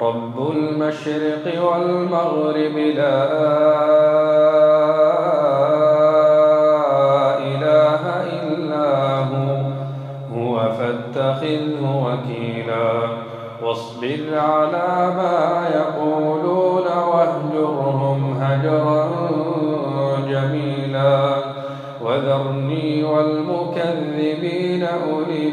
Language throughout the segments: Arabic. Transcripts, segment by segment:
رب المشرق والمغرب لا إله إلا هو هو فاتخذه وكيلا. واصبر على ما يقولون واهجرهم هجرا جميلا. وذرني والمكذبين أولي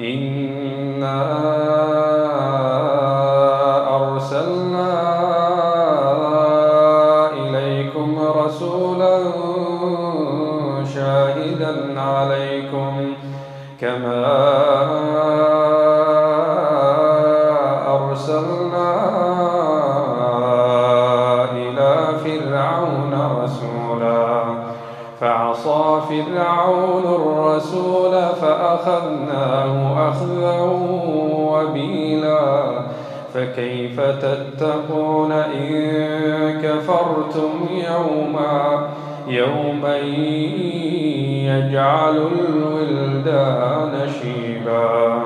إنا أرسلنا إليكم رسولا شاهدا عليكم كما فعصى فرعون الرسول فأخذناه أخذا وبيلا. فكيف تتقون إن كفرتم يوما؟ يوما يجعل الولدان شيبا.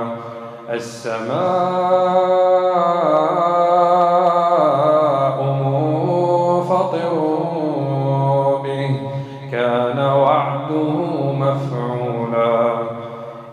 السماء منفطر كان وعده مفعولا.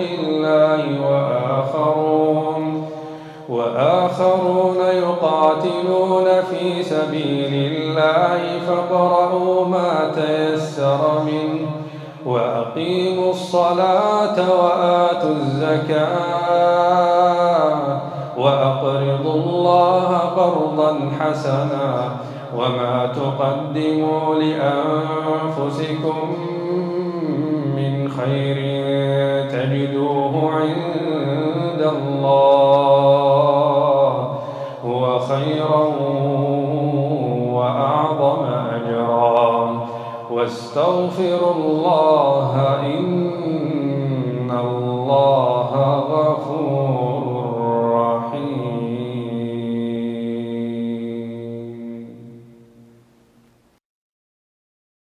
الله وآخرون وآخرون يقاتلون في سبيل الله فاقرؤوا ما تيسر منه وأقيموا الصلاة وآتوا الزكاة وأقرضوا الله قرضا حسنا وما تقدموا لأنفسكم من خير عند الله هو خيرا وأعظم أجرا واستغفروا الله إن